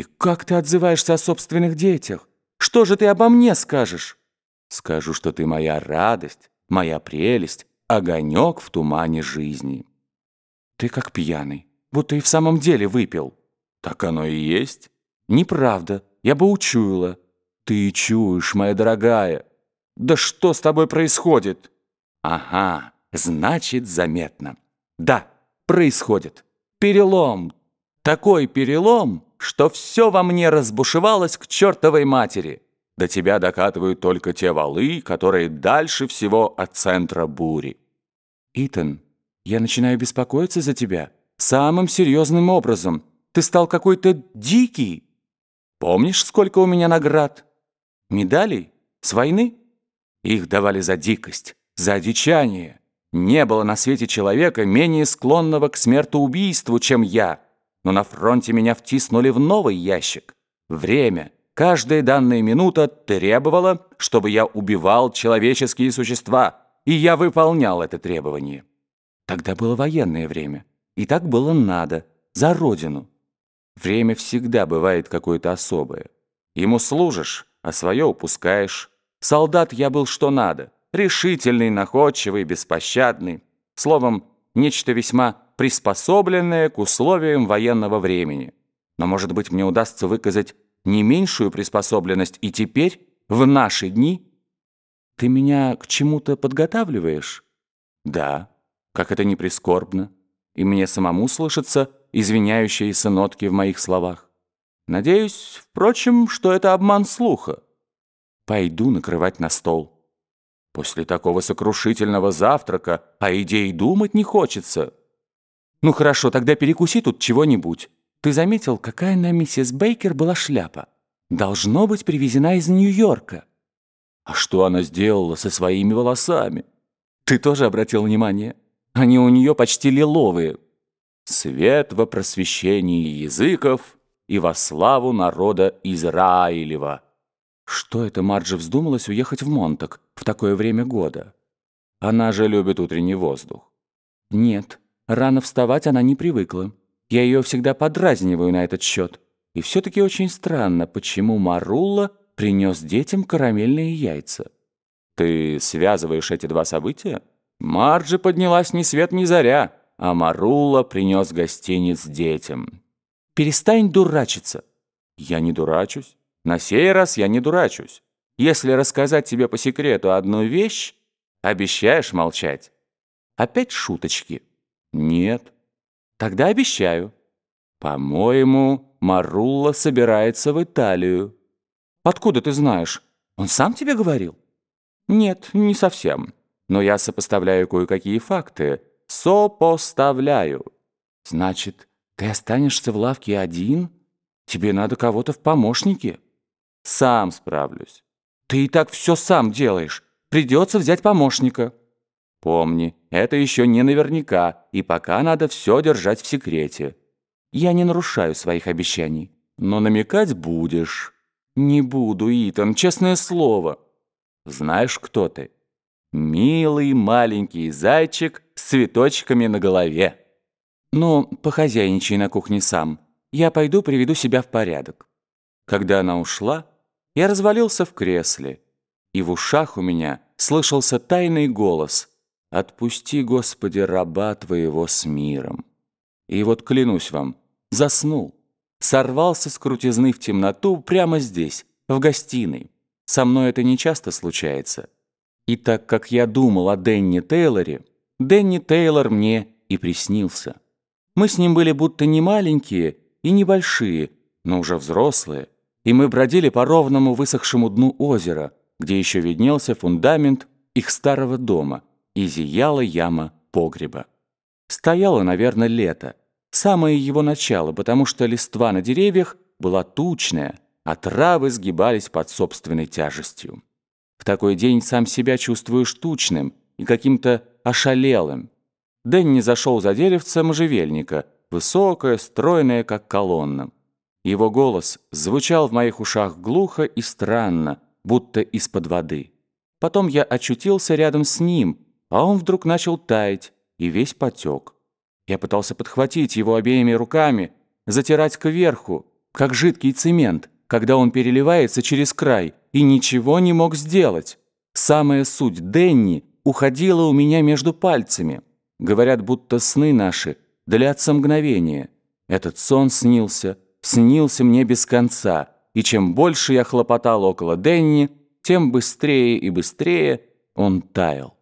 И как ты отзываешься о собственных детях? Что же ты обо мне скажешь? Скажу, что ты моя радость, моя прелесть, огонек в тумане жизни. Ты как пьяный, будто и в самом деле выпил. Так оно и есть. Неправда, я бы учуяла. Ты чуешь, моя дорогая. Да что с тобой происходит? Ага, значит, заметно. Да, происходит. Перелом. Такой перелом, что все во мне разбушевалось к чертовой матери. До тебя докатывают только те валы, которые дальше всего от центра бури. Итан, я начинаю беспокоиться за тебя. Самым серьезным образом. Ты стал какой-то дикий. Помнишь, сколько у меня наград? Медалей? С войны? Их давали за дикость, за одичание. Не было на свете человека, менее склонного к смертоубийству, чем я. Но на фронте меня втиснули в новый ящик. Время, каждая данная минута требовала, чтобы я убивал человеческие существа, и я выполнял это требование. Тогда было военное время, и так было надо, за родину. Время всегда бывает какое-то особое. Ему служишь, а свое упускаешь. Солдат я был что надо. Решительный, находчивый, беспощадный. Словом, нечто весьма приспособленное к условиям военного времени. Но, может быть, мне удастся выказать не меньшую приспособленность и теперь, в наши дни? Ты меня к чему-то подготавливаешь? Да, как это не прискорбно. И мне самому слышатся извиняющиеся нотки в моих словах. Надеюсь, впрочем, что это обман слуха. Пойду накрывать на стол. После такого сокрушительного завтрака о идее думать не хочется. Ну хорошо, тогда перекуси тут чего-нибудь. Ты заметил, какая на миссис Бейкер была шляпа? Должно быть привезена из Нью-Йорка. А что она сделала со своими волосами? Ты тоже обратил внимание? Они у нее почти лиловые. Свет во просвещении языков и во славу народа Израилева. Что это Марджи вздумалась уехать в Монтак в такое время года? Она же любит утренний воздух. Нет, рано вставать она не привыкла. Я ее всегда подразниваю на этот счет. И все-таки очень странно, почему Марулла принес детям карамельные яйца. Ты связываешь эти два события? Марджи поднялась ни свет ни заря, а Марулла принес гостиниц детям. Перестань дурачиться. Я не дурачусь. На сей раз я не дурачусь. Если рассказать тебе по секрету одну вещь, обещаешь молчать? Опять шуточки? Нет. Тогда обещаю. По-моему, Марулла собирается в Италию. Откуда ты знаешь? Он сам тебе говорил? Нет, не совсем. Но я сопоставляю кое-какие факты. Сопоставляю. Значит, ты останешься в лавке один? Тебе надо кого-то в помощнике. Сам справлюсь. Ты и так все сам делаешь. Придется взять помощника. Помни, это еще не наверняка, и пока надо все держать в секрете. Я не нарушаю своих обещаний, но намекать будешь. Не буду, Итан, честное слово. Знаешь, кто ты? Милый маленький зайчик с цветочками на голове. Ну, похозяйничай на кухне сам. Я пойду приведу себя в порядок. Когда она ушла, я развалился в кресле, и в ушах у меня слышался тайный голос «Отпусти, Господи, раба Твоего с миром». И вот, клянусь вам, заснул, сорвался с крутизны в темноту прямо здесь, в гостиной. Со мной это нечасто случается. И так как я думал о Денни Тейлоре, Денни Тейлор мне и приснился. Мы с ним были будто не маленькие и небольшие, но уже взрослые, и мы бродили по ровному высохшему дну озера, где еще виднелся фундамент их старого дома и зияла яма погреба. Стояло, наверное, лето, самое его начало, потому что листва на деревьях была тучная, а травы сгибались под собственной тяжестью. В такой день сам себя чувствуешь тучным и каким-то ошалелым. Дэнни зашел за деревце можжевельника, высокое, стройное, как колонна. Его голос звучал в моих ушах глухо и странно, будто из-под воды. Потом я очутился рядом с ним, а он вдруг начал таять и весь потек. Я пытался подхватить его обеими руками, затирать кверху, как жидкий цемент, когда он переливается через край, и ничего не мог сделать. Самая суть Денни уходила у меня между пальцами. Говорят, будто сны наши длятся мгновения. Этот сон снился, снился мне без конца, и чем больше я хлопотал около Денни, тем быстрее и быстрее он таял.